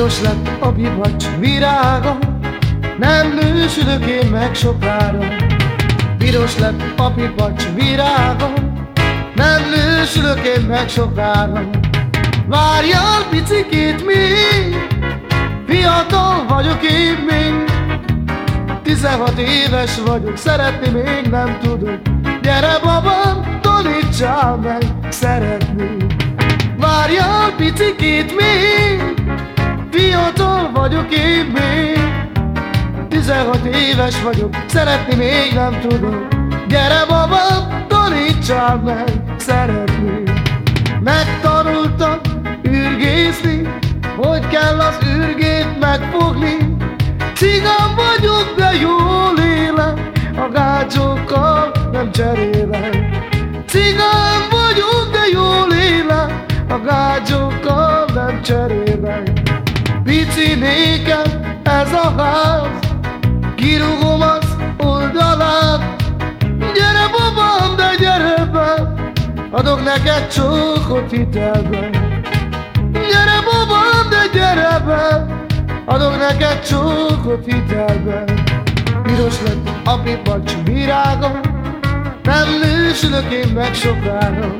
Piros lett a bibacs virága, nem nősülök én meg sokára. Piros lett a bibacs virága, nem nősülök én meg sokára. Várjál picikét még, fiatal vagyok én még. 16 éves vagyok, szeretni még nem tudok. Gyere babám, tanítsál meg szeretni. Várjál picikét még, vagyok én még. 16 éves vagyok, szeretni még nem tudok. Gyere babám, tanítsál meg szeretni. Megtanultam ürgészni, hogy kell az ürgét megfogni. Cigán vagyok, de jól élek, a gácsokkal nem cserélek. Cigán vagyok, de jól élek, a gácsokkal nem cserélek. Pici nékem ez a ház, kirúgom az oldalát. Gyere babám, de gyere be, adok neked csókot hitelben. Gyere babám, de gyere be, adok neked csókot hitelben. Piros lett a pipacs virága, nem nősülök én meg sokára.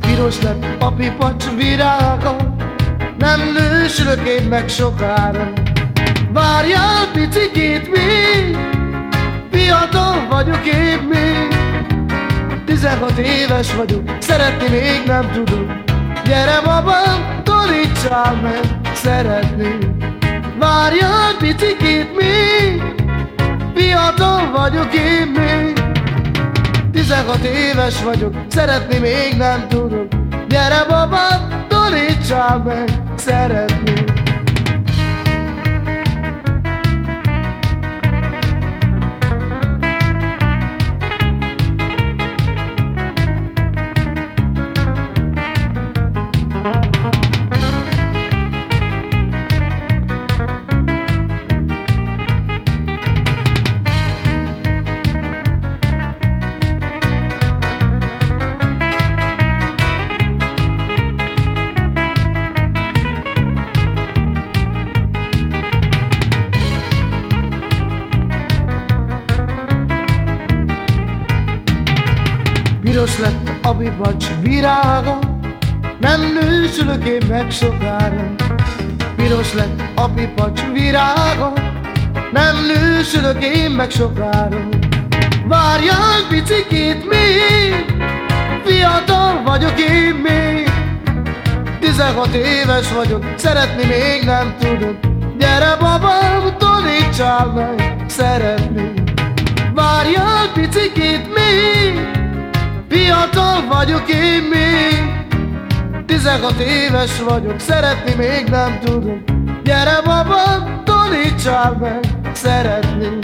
Piros lett a pipacs virága, nem nősülök én meg sokára. Várjál picikét még, fiatal vagyok én még. 16 éves vagyok, szeretni még nem tudok. Gyere babám, tanítsál meg szeretni. Várjál picikét még, fiatal vagyok én még. 16 éves vagyok, szeretni még nem tudok. Gyere babám, tanítsál meg szeretni. Piros lett a bibacs virága, nem nősülök én meg sokára. Piros lett a bibacs virága, nem nősülök én meg sokára. Várjál picikét még, fiatal vagyok én még. 16 éves vagyok, szeretni még nem tudok. Gyere babám, tanítsál meg szeretni. Várjál picikét még, Fiatal vagyok én még. 16 éves vagyok, szeretni még nem tudok Gyere babám, tanítsál meg szeretni